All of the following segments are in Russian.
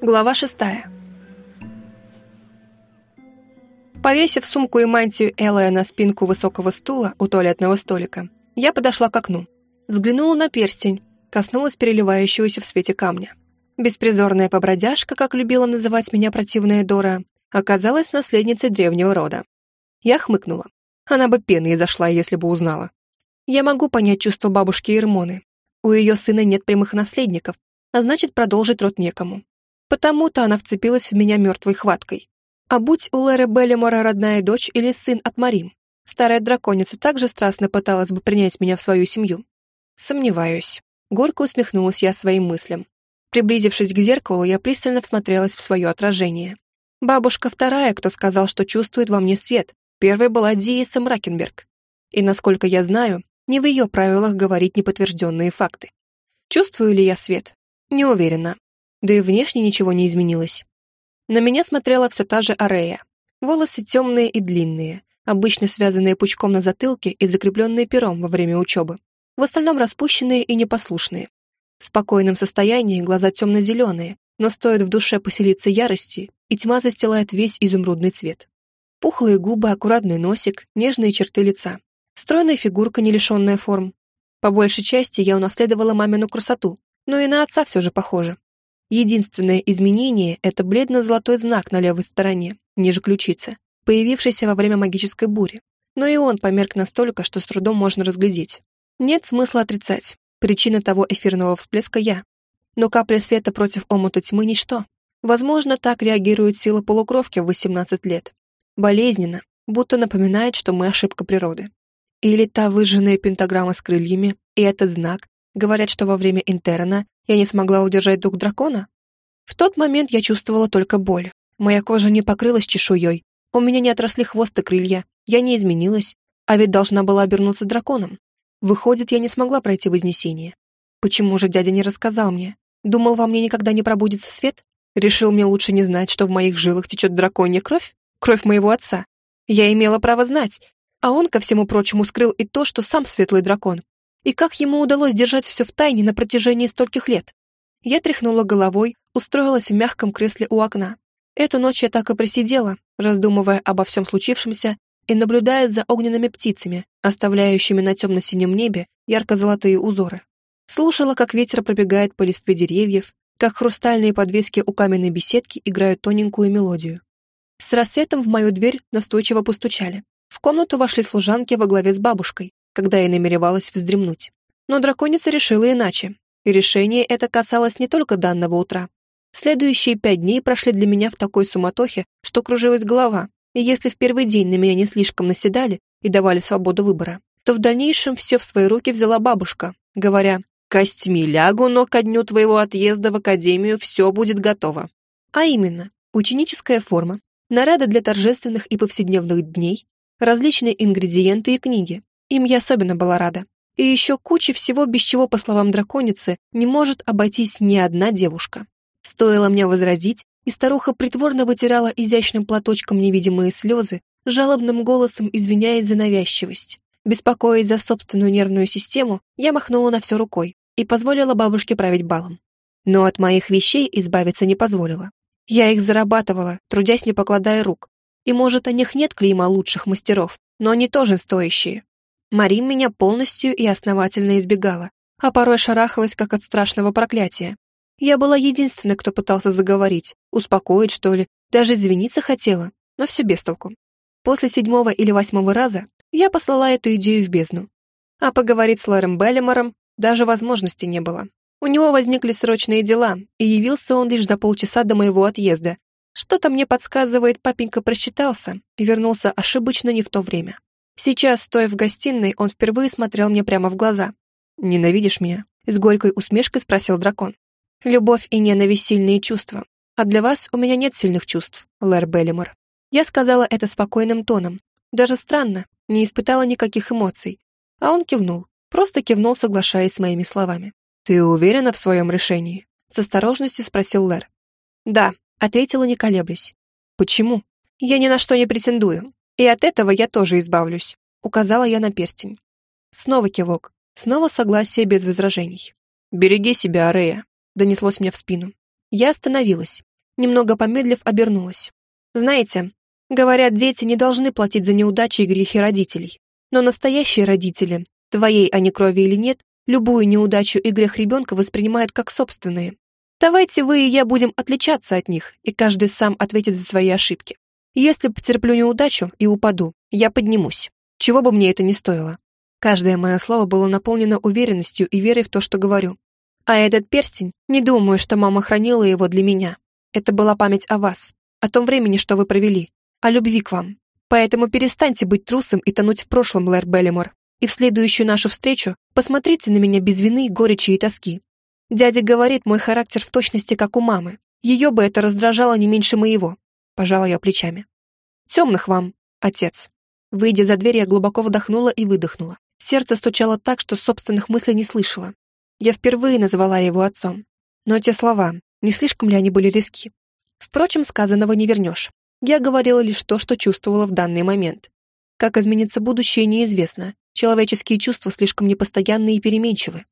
Глава шестая. Повесив сумку и мантию Элая на спинку высокого стула у туалетного столика, я подошла к окну. Взглянула на перстень, коснулась переливающегося в свете камня. Беспризорная побродяжка, как любила называть меня противная Дора, оказалась наследницей древнего рода. Я хмыкнула. Она бы пеной зашла, если бы узнала. Я могу понять чувства бабушки Ирмоны. У ее сына нет прямых наследников, а значит, продолжить род некому. Потому-то она вцепилась в меня мертвой хваткой. А будь у Леры Беллимора родная дочь или сын от Марим, старая драконица также страстно пыталась бы принять меня в свою семью. Сомневаюсь. Горько усмехнулась я своим мыслям. Приблизившись к зеркалу, я пристально всмотрелась в свое отражение. Бабушка вторая, кто сказал, что чувствует во мне свет. Первой была Диеса Мракенберг. И, насколько я знаю, не в ее правилах говорить неподтвержденные факты. Чувствую ли я свет? Не уверена. Да и внешне ничего не изменилось. На меня смотрела все та же Арея. Волосы темные и длинные, обычно связанные пучком на затылке и закрепленные пером во время учебы. В остальном распущенные и непослушные. В спокойном состоянии глаза темно-зеленые, но стоит в душе поселиться ярости, и тьма застилает весь изумрудный цвет. Пухлые губы, аккуратный носик, нежные черты лица. Стройная фигурка, не лишенная форм. По большей части я унаследовала мамину красоту, но и на отца все же похоже. Единственное изменение — это бледно-золотой знак на левой стороне, ниже ключицы, появившийся во время магической бури. Но и он померк настолько, что с трудом можно разглядеть. Нет смысла отрицать. Причина того эфирного всплеска я. Но капля света против омута тьмы — ничто. Возможно, так реагирует сила полукровки в 18 лет. Болезненно, будто напоминает, что мы ошибка природы. Или та выжженная пентаграмма с крыльями, и этот знак, говорят, что во время интерна я не смогла удержать дух дракона? В тот момент я чувствовала только боль. Моя кожа не покрылась чешуей, у меня не отросли хвост и крылья, я не изменилась, а ведь должна была обернуться драконом. Выходит, я не смогла пройти вознесение. Почему же дядя не рассказал мне? Думал, во мне никогда не пробудится свет? Решил мне лучше не знать, что в моих жилах течет драконья кровь? Кровь моего отца. Я имела право знать, а он, ко всему прочему, скрыл и то, что сам светлый дракон. И как ему удалось держать все в тайне на протяжении стольких лет? Я тряхнула головой, устроилась в мягком кресле у окна. Эту ночь я так и просидела, раздумывая обо всем случившемся и наблюдая за огненными птицами, оставляющими на темно-синем небе ярко-золотые узоры. Слушала, как ветер пробегает по листве деревьев, как хрустальные подвески у каменной беседки играют тоненькую мелодию. С рассветом в мою дверь настойчиво постучали. В комнату вошли служанки во главе с бабушкой, когда я намеревалась вздремнуть. Но драконица решила иначе, и решение это касалось не только данного утра. Следующие пять дней прошли для меня в такой суматохе, что кружилась голова, и если в первый день на меня не слишком наседали и давали свободу выбора, то в дальнейшем все в свои руки взяла бабушка, говоря «Костьми лягу, но ко дню твоего отъезда в академию все будет готово». А именно, ученическая форма, наряды для торжественных и повседневных дней, различные ингредиенты и книги. Им я особенно была рада. И еще куча всего, без чего, по словам драконицы, не может обойтись ни одна девушка. Стоило мне возразить, и старуха притворно вытирала изящным платочком невидимые слезы, жалобным голосом извиняясь за навязчивость. Беспокоясь за собственную нервную систему, я махнула на все рукой и позволила бабушке править балом. Но от моих вещей избавиться не позволила. Я их зарабатывала, трудясь не покладая рук. И, может, о них нет клейма лучших мастеров, но они тоже стоящие. Марин меня полностью и основательно избегала, а порой шарахалась, как от страшного проклятия, я была единственной, кто пытался заговорить, успокоить, что ли, даже извиниться хотела, но все без толку. После седьмого или восьмого раза я послала эту идею в бездну. А поговорить с Лэром Беллимором даже возможности не было. У него возникли срочные дела, и явился он лишь за полчаса до моего отъезда. Что-то мне подсказывает, папенька просчитался и вернулся ошибочно не в то время. Сейчас, стоя в гостиной, он впервые смотрел мне прямо в глаза. «Ненавидишь меня?» — с горькой усмешкой спросил дракон. Любовь и ненависть — сильные чувства. А для вас у меня нет сильных чувств, Лэр Беллимор. Я сказала это спокойным тоном. Даже странно, не испытала никаких эмоций. А он кивнул, просто кивнул, соглашаясь с моими словами. «Ты уверена в своем решении?» С осторожностью спросил Лэр. «Да», — ответила, не колеблясь. «Почему?» «Я ни на что не претендую, и от этого я тоже избавлюсь», — указала я на перстень. Снова кивок, снова согласие без возражений. «Береги себя, Арея», донеслось мне в спину. Я остановилась, немного помедлив, обернулась. Знаете, говорят, дети не должны платить за неудачи и грехи родителей. Но настоящие родители, твоей они крови или нет, любую неудачу и грех ребенка воспринимают как собственные. Давайте вы и я будем отличаться от них, и каждый сам ответит за свои ошибки. Если потерплю неудачу и упаду, я поднимусь. Чего бы мне это ни стоило. Каждое мое слово было наполнено уверенностью и верой в то, что говорю. А этот перстень, не думаю, что мама хранила его для меня. Это была память о вас, о том времени, что вы провели, о любви к вам. Поэтому перестаньте быть трусом и тонуть в прошлом, Лэр Беллимор. И в следующую нашу встречу посмотрите на меня без вины, горечи и тоски. Дядя говорит, мой характер в точности как у мамы. Ее бы это раздражало не меньше моего. Пожала я плечами. Темных вам, отец. Выйдя за дверь, я глубоко вдохнула и выдохнула. Сердце стучало так, что собственных мыслей не слышала. Я впервые назвала его отцом. Но те слова, не слишком ли они были риски? Впрочем, сказанного не вернешь. Я говорила лишь то, что чувствовала в данный момент. Как изменится будущее, неизвестно. Человеческие чувства слишком непостоянны и переменчивы.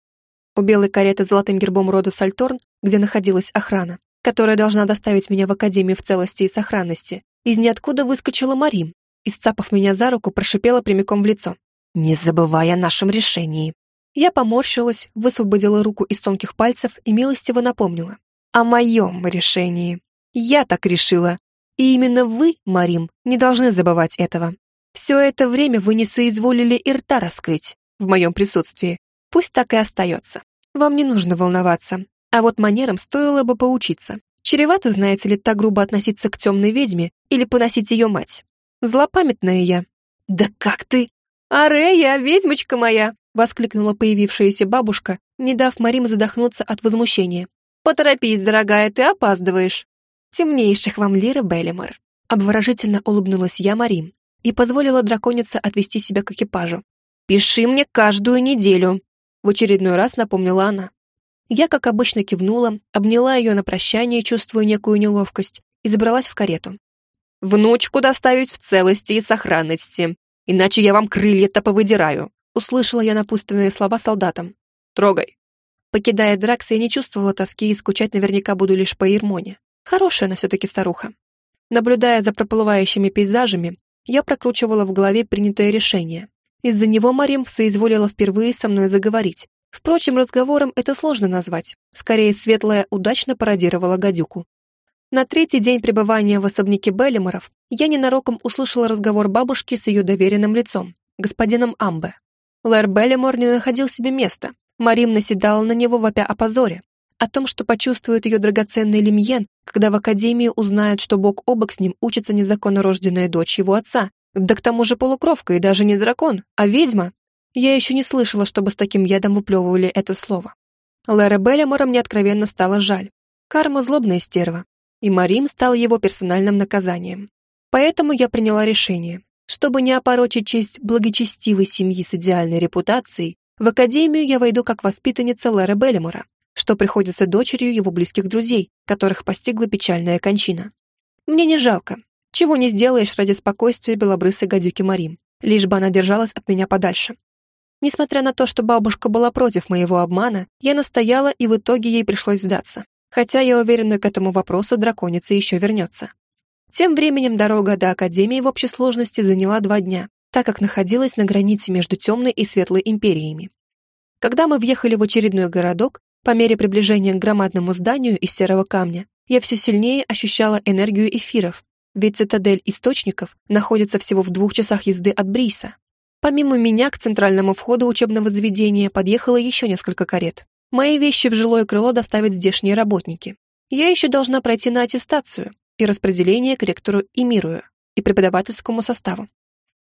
У белой кареты с золотым гербом рода Сальторн, где находилась охрана, которая должна доставить меня в академию в целости и сохранности, из ниоткуда выскочила Марим и, сцапав меня за руку, прошипела прямиком в лицо не забывай о нашем решении». Я поморщилась, высвободила руку из тонких пальцев и милостиво напомнила. «О моем решении. Я так решила. И именно вы, Марим, не должны забывать этого. Все это время вы не соизволили и рта раскрыть в моем присутствии. Пусть так и остается. Вам не нужно волноваться. А вот манерам стоило бы поучиться. Чревато, знаете ли, так грубо относиться к темной ведьме или поносить ее мать. Злопамятная я. «Да как ты?» «Арея, ведьмочка моя!» — воскликнула появившаяся бабушка, не дав Марим задохнуться от возмущения. «Поторопись, дорогая, ты опаздываешь!» «Темнейших вам лиры, Беллимор!» Обворожительно улыбнулась я Марим и позволила драконице отвести себя к экипажу. «Пиши мне каждую неделю!» В очередной раз напомнила она. Я, как обычно, кивнула, обняла ее на прощание, чувствуя некую неловкость, и забралась в карету. «Внучку доставить в целости и сохранности иначе я вам крылья-то повыдираю», услышала я напутственные слова солдатам. «Трогай». Покидая Дракса, я не чувствовала тоски и скучать наверняка буду лишь по Ирмоне. Хорошая она все-таки старуха. Наблюдая за проплывающими пейзажами, я прокручивала в голове принятое решение. Из-за него Марим соизволила впервые со мной заговорить. Впрочем, разговором это сложно назвать. Скорее, Светлая удачно пародировала гадюку. На третий день пребывания в особняке Беллиморов я ненароком услышала разговор бабушки с ее доверенным лицом, господином Амбе. Лэр Беллимор не находил себе места. Марим наседала на него вопя о позоре, о том, что почувствует ее драгоценный Лемьен, когда в академии узнают, что бок о бок с ним учится незаконно рожденная дочь его отца, да к тому же полукровка и даже не дракон, а ведьма. Я еще не слышала, чтобы с таким ядом выплевывали это слово. Лэра Беллимора мне откровенно стало жаль. Карма злобная стерва, и Марим стал его персональным наказанием. Поэтому я приняла решение, чтобы не опорочить честь благочестивой семьи с идеальной репутацией, в академию я войду как воспитанница Лэра Беллимора, что приходится дочерью его близких друзей, которых постигла печальная кончина. Мне не жалко. Чего не сделаешь ради спокойствия белобрысой гадюки Марим, лишь бы она держалась от меня подальше. Несмотря на то, что бабушка была против моего обмана, я настояла, и в итоге ей пришлось сдаться хотя я уверена, к этому вопросу драконица еще вернется. Тем временем дорога до Академии в общей сложности заняла два дня, так как находилась на границе между темной и светлой империями. Когда мы въехали в очередной городок, по мере приближения к громадному зданию из серого камня, я все сильнее ощущала энергию эфиров, ведь цитадель источников находится всего в двух часах езды от Бриса. Помимо меня к центральному входу учебного заведения подъехало еще несколько карет. Мои вещи в жилое крыло доставят здешние работники. Я еще должна пройти на аттестацию и распределение к ректору и Мирую, и преподавательскому составу.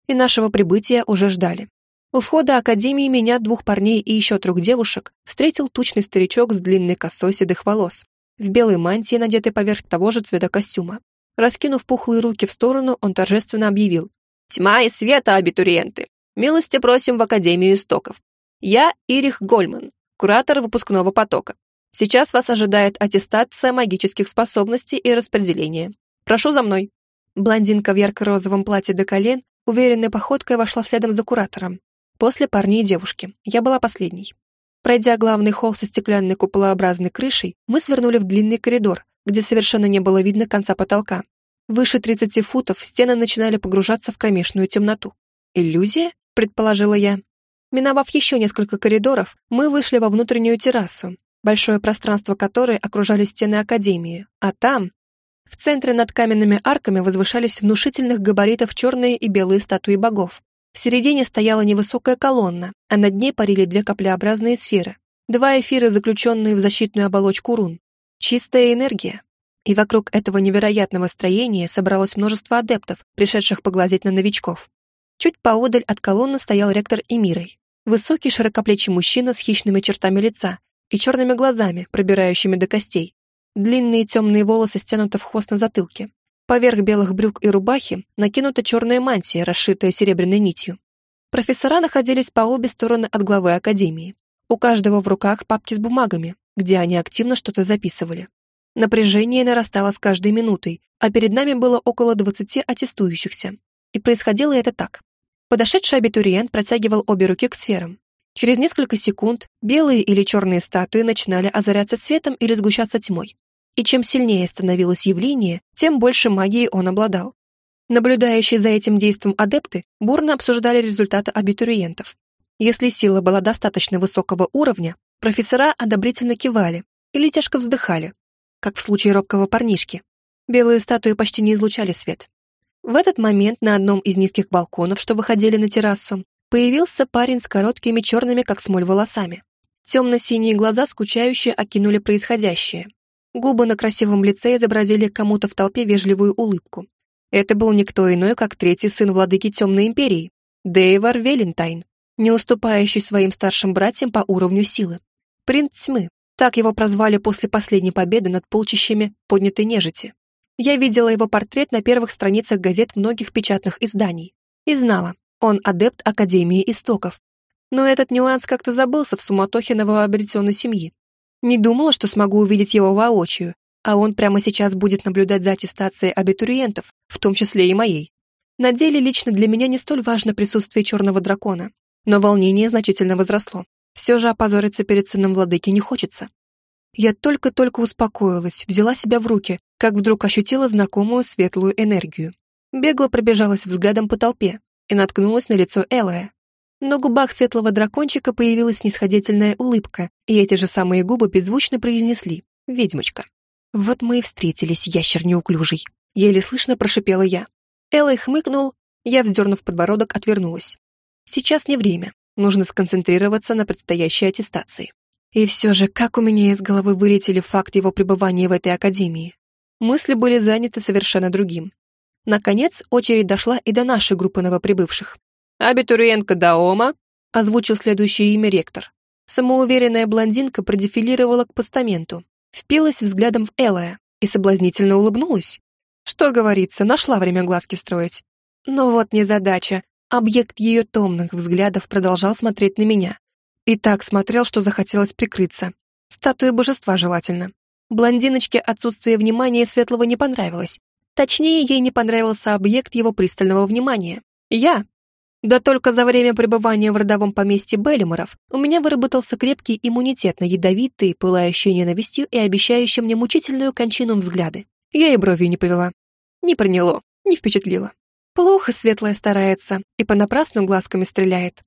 И нашего прибытия уже ждали. У входа академии меня, двух парней и еще трех девушек, встретил тучный старичок с длинной косой седых волос, в белой мантии, надетой поверх того же цвета костюма. Раскинув пухлые руки в сторону, он торжественно объявил. «Тьма и света, абитуриенты! Милости просим в Академию истоков. Я Ирих Гольман, куратор выпускного потока. Сейчас вас ожидает аттестация магических способностей и распределение. Прошу за мной». Блондинка в ярко-розовом платье до колен уверенной походкой вошла следом за куратором. После парней и девушки. Я была последней. Пройдя главный холл со стеклянной куполообразной крышей, мы свернули в длинный коридор, где совершенно не было видно конца потолка. Выше 30 футов стены начинали погружаться в кромешную темноту. «Иллюзия?» — предположила я. Миновав еще несколько коридоров, мы вышли во внутреннюю террасу, большое пространство которой окружали стены Академии, а там... В центре над каменными арками возвышались внушительных габаритов черные и белые статуи богов. В середине стояла невысокая колонна, а над ней парили две каплеобразные сферы. Два эфира, заключенные в защитную оболочку рун. Чистая энергия. И вокруг этого невероятного строения собралось множество адептов, пришедших поглазеть на новичков. Чуть поодаль от колонны стоял ректор Эмирой. Высокий широкоплечий мужчина с хищными чертами лица и черными глазами, пробирающими до костей. Длинные темные волосы стянуты в хвост на затылке. Поверх белых брюк и рубахи накинута черная мантия, расшитая серебряной нитью. Профессора находились по обе стороны от главы академии. У каждого в руках папки с бумагами, где они активно что-то записывали. Напряжение нарастало с каждой минутой, а перед нами было около 20 аттестующихся. И происходило это так. Подошедший абитуриент протягивал обе руки к сферам. Через несколько секунд белые или черные статуи начинали озаряться цветом или сгущаться тьмой. И чем сильнее становилось явление, тем больше магии он обладал. Наблюдающие за этим действом адепты бурно обсуждали результаты абитуриентов. Если сила была достаточно высокого уровня, профессора одобрительно кивали или тяжко вздыхали, как в случае робкого парнишки. Белые статуи почти не излучали свет. В этот момент на одном из низких балконов, что выходили на террасу, появился парень с короткими черными, как смоль, волосами. Темно-синие глаза скучающе окинули происходящее. Губы на красивом лице изобразили кому-то в толпе вежливую улыбку. Это был никто иной, как третий сын владыки Темной Империи, Дейвар Велентайн, не уступающий своим старшим братьям по уровню силы. Принц Тьмы, так его прозвали после последней победы над полчищами поднятой нежити. Я видела его портрет на первых страницах газет многих печатных изданий. И знала, он адепт Академии Истоков. Но этот нюанс как-то забылся в суматохе новообретенной семьи. Не думала, что смогу увидеть его воочию, а он прямо сейчас будет наблюдать за аттестацией абитуриентов, в том числе и моей. На деле лично для меня не столь важно присутствие черного дракона, но волнение значительно возросло. Все же опозориться перед сыном владыки не хочется. Я только-только успокоилась, взяла себя в руки, как вдруг ощутила знакомую светлую энергию. Бегло пробежалась взглядом по толпе и наткнулась на лицо Элая. На губах светлого дракончика появилась снисходительная улыбка, и эти же самые губы беззвучно произнесли «Ведьмочка». «Вот мы и встретились, ящер неуклюжий», — еле слышно прошипела я. Элай хмыкнул, я, вздернув подбородок, отвернулась. «Сейчас не время. Нужно сконцентрироваться на предстоящей аттестации. И все же, как у меня из головы вылетели факт его пребывания в этой академии. Мысли были заняты совершенно другим. Наконец, очередь дошла и до нашей группы новоприбывших. «Абитуриентка Даома», — озвучил следующее имя ректор. Самоуверенная блондинка продефилировала к постаменту, впилась взглядом в Элая и соблазнительно улыбнулась. Что говорится, нашла время глазки строить. Но вот незадача. Объект ее томных взглядов продолжал смотреть на меня. И так смотрел, что захотелось прикрыться. Статуя божества желательно. Блондиночке отсутствие внимания светлого не понравилось. Точнее, ей не понравился объект его пристального внимания. Я. Да только за время пребывания в родовом поместье Беллиморов у меня выработался крепкий иммунитет на ядовитые, пылающие ненавистью и обещающие мне мучительную кончину взгляды. Я и бровью не повела. Не приняло, не впечатлило. Плохо светлая старается и понапрасну глазками стреляет.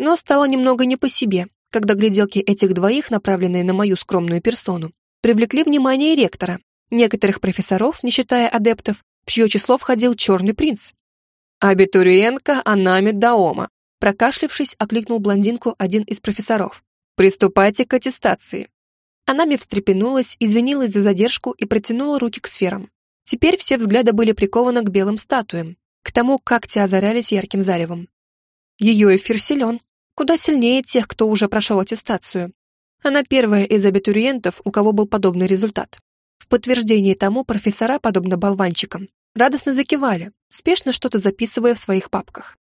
Но стало немного не по себе, когда гляделки этих двоих, направленные на мою скромную персону, привлекли внимание ректора, некоторых профессоров, не считая адептов, в чье число входил черный принц. «Абитуриентка Анами Даома», прокашлившись, окликнул блондинку один из профессоров. «Приступайте к аттестации». Анами встрепенулась, извинилась за задержку и протянула руки к сферам. Теперь все взгляды были прикованы к белым статуям, к тому, как те озарялись ярким заревом. Ее эфир силен, куда сильнее тех, кто уже прошел аттестацию. Она первая из абитуриентов, у кого был подобный результат. В подтверждение тому профессора, подобно болванчикам, радостно закивали, спешно что-то записывая в своих папках.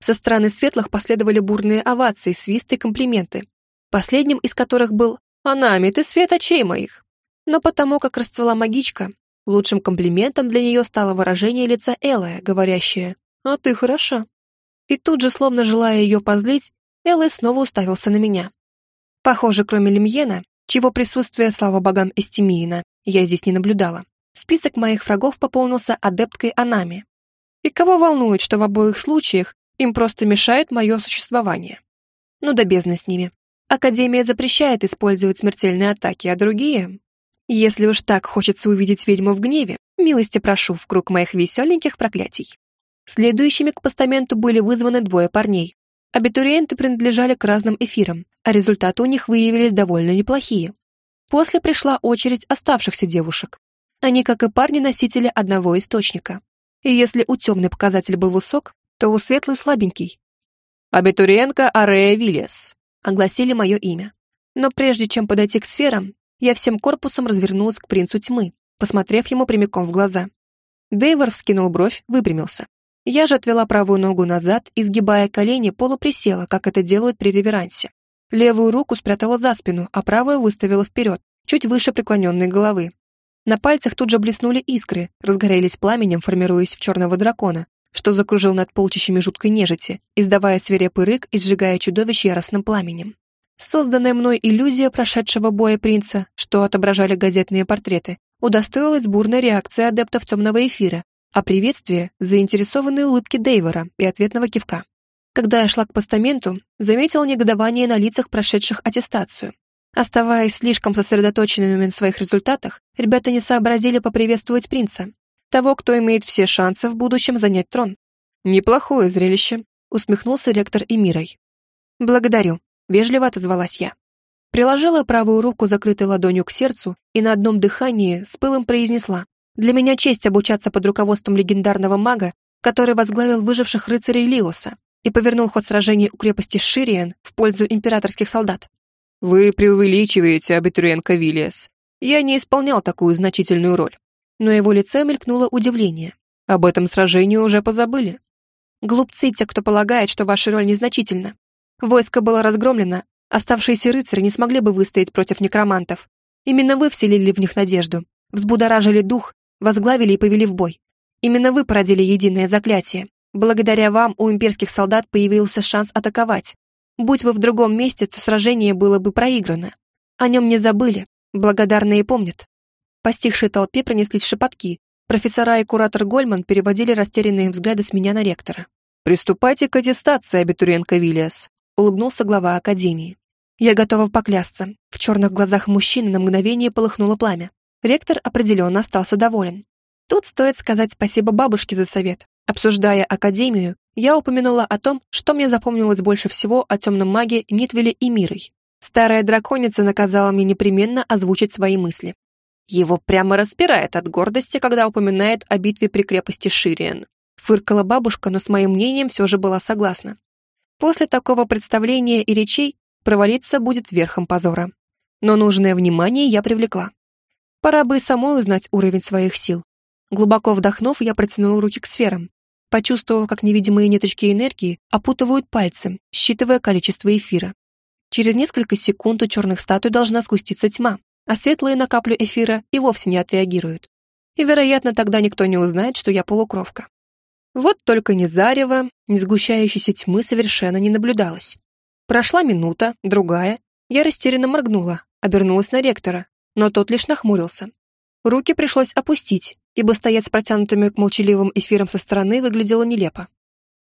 Со стороны светлых последовали бурные овации, свисты и комплименты, последним из которых был «Анами, ты свет очей моих!». Но потому как расцвела магичка, Лучшим комплиментом для нее стало выражение лица Элая, говорящее «А ты хороша». И тут же, словно желая ее позлить, Элай снова уставился на меня. Похоже, кроме Лемьена, чего присутствие, слава богам Эстемиина, я здесь не наблюдала. Список моих врагов пополнился адепткой Анами. И кого волнует, что в обоих случаях им просто мешает мое существование? Ну да бездна с ними. Академия запрещает использовать смертельные атаки, а другие... Если уж так хочется увидеть ведьму в гневе, милости прошу в круг моих веселеньких проклятий. Следующими к постаменту были вызваны двое парней. Абитуриенты принадлежали к разным эфирам, а результаты у них выявились довольно неплохие. После пришла очередь оставшихся девушек. Они, как и парни, носители одного источника. И если у темный показатель был высок, то у светлый слабенький. «Абитуриентка Арея Виллиас», — огласили мое имя. Но прежде чем подойти к сферам, я всем корпусом развернулась к принцу тьмы, посмотрев ему прямиком в глаза. Дейвор вскинул бровь, выпрямился. Я же отвела правую ногу назад и, сгибая колени, полуприсела, как это делают при реверансе. Левую руку спрятала за спину, а правую выставила вперед, чуть выше преклоненной головы. На пальцах тут же блеснули искры, разгорелись пламенем, формируясь в черного дракона, что закружил над полчищами жуткой нежити, издавая свирепый рык и сжигая чудовище яростным пламенем. Созданная мной иллюзия прошедшего боя принца, что отображали газетные портреты, удостоилась бурной реакции адептов темного эфира, а приветствие — заинтересованные улыбки Дейвора и ответного кивка. Когда я шла к постаменту, заметила негодование на лицах прошедших аттестацию. Оставаясь слишком сосредоточенными на своих результатах, ребята не сообразили поприветствовать принца, того, кто имеет все шансы в будущем занять трон. «Неплохое зрелище», — усмехнулся ректор Эмирой. «Благодарю», — вежливо отозвалась я. Приложила правую руку закрытой ладонью к сердцу и на одном дыхании с пылом произнесла «Для меня честь обучаться под руководством легендарного мага, который возглавил выживших рыцарей Лиоса и повернул ход сражений у крепости Шириен в пользу императорских солдат. «Вы преувеличиваете, абитуриентка Виллиас. Я не исполнял такую значительную роль». Но его лице мелькнуло удивление. Об этом сражении уже позабыли. Глупцы те, кто полагает, что ваша роль незначительна. Войско было разгромлено, оставшиеся рыцари не смогли бы выстоять против некромантов. Именно вы вселили в них надежду, взбудоражили дух, возглавили и повели в бой. Именно вы породили единое заклятие, Благодаря вам у имперских солдат появился шанс атаковать. Будь вы в другом месте, то сражение было бы проиграно. О нем не забыли, благодарные помнят. По стихшей толпе пронеслись шепотки. Профессора и куратор Гольман переводили растерянные взгляды с меня на ректора. «Приступайте к аттестации, абитуриентка Виллиас», — улыбнулся глава Академии. Я готова поклясться. В черных глазах мужчины на мгновение полыхнуло пламя. Ректор определенно остался доволен. Тут стоит сказать спасибо бабушке за совет. Обсуждая Академию, я упомянула о том, что мне запомнилось больше всего о темном маге Нитвеле и Мирой. Старая драконица наказала мне непременно озвучить свои мысли. Его прямо распирает от гордости, когда упоминает о битве при крепости Шириен. Фыркала бабушка, но с моим мнением все же была согласна. После такого представления и речей провалиться будет верхом позора. Но нужное внимание я привлекла. Пора бы и самой узнать уровень своих сил. Глубоко вдохнув, я протянул руки к сферам, почувствовав, как невидимые ниточки энергии опутывают пальцы, считывая количество эфира. Через несколько секунд у черных статуй должна спуститься тьма, а светлые на каплю эфира и вовсе не отреагируют. И, вероятно, тогда никто не узнает, что я полукровка. Вот только ни зарева, ни сгущающейся тьмы совершенно не наблюдалось. Прошла минута, другая, я растерянно моргнула, обернулась на ректора, но тот лишь нахмурился. Руки пришлось опустить, ибо стоять с протянутыми к молчаливым эфирам со стороны выглядело нелепо.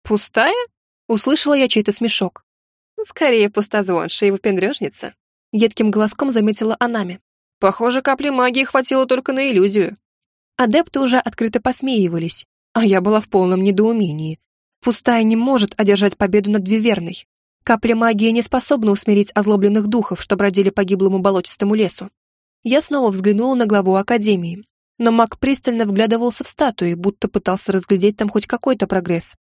«Пустая?» — услышала я чей-то смешок. «Скорее пустозвонша и выпендрежница», — едким голоском заметила Анами. «Похоже, капли магии хватило только на иллюзию». Адепты уже открыто посмеивались, а я была в полном недоумении. Пустая не может одержать победу над Виверной. Капли магии не способны усмирить озлобленных духов, что бродили по гиблому болотистому лесу. Я снова взглянула на главу Академии, но маг пристально вглядывался в статуи, будто пытался разглядеть там хоть какой-то прогресс.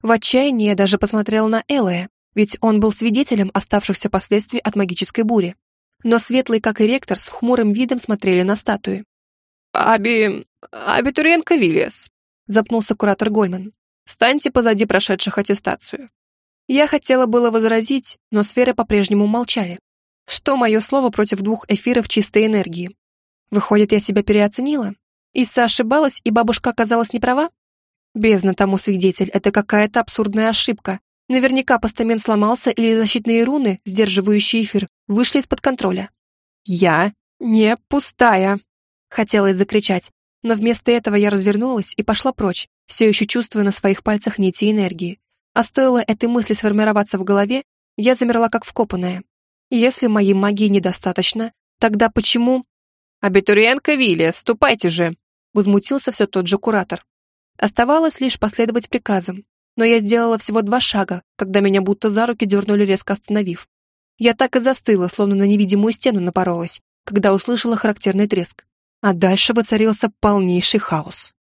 В отчаянии я даже посмотрела на Элая, ведь он был свидетелем оставшихся последствий от магической бури. Но Светлый, как и ректор, с хмурым видом смотрели на статуи. «Аби... абитуриентка Виллиас», — запнулся куратор Гольман. «Встаньте позади прошедших аттестацию». Я хотела было возразить, но сферы по-прежнему молчали. Что мое слово против двух эфиров чистой энергии? Выходит, я себя переоценила? Исса ошибалась, и бабушка оказалась неправа? Бездна тому свидетель, это какая-то абсурдная ошибка. Наверняка постамент сломался или защитные руны, сдерживающие эфир, вышли из-под контроля. Я не пустая. Хотелось закричать, но вместо этого я развернулась и пошла прочь, все еще чувствуя на своих пальцах нити энергии. А стоило этой мысли сформироваться в голове, я замерла как вкопанная. Если моей магии недостаточно, тогда почему... «Абитуриентка Вилли, ступайте же!» Возмутился все тот же куратор. Оставалось лишь последовать приказам, но я сделала всего два шага, когда меня будто за руки дернули, резко остановив. Я так и застыла, словно на невидимую стену напоролась, когда услышала характерный треск. А дальше воцарился полнейший хаос.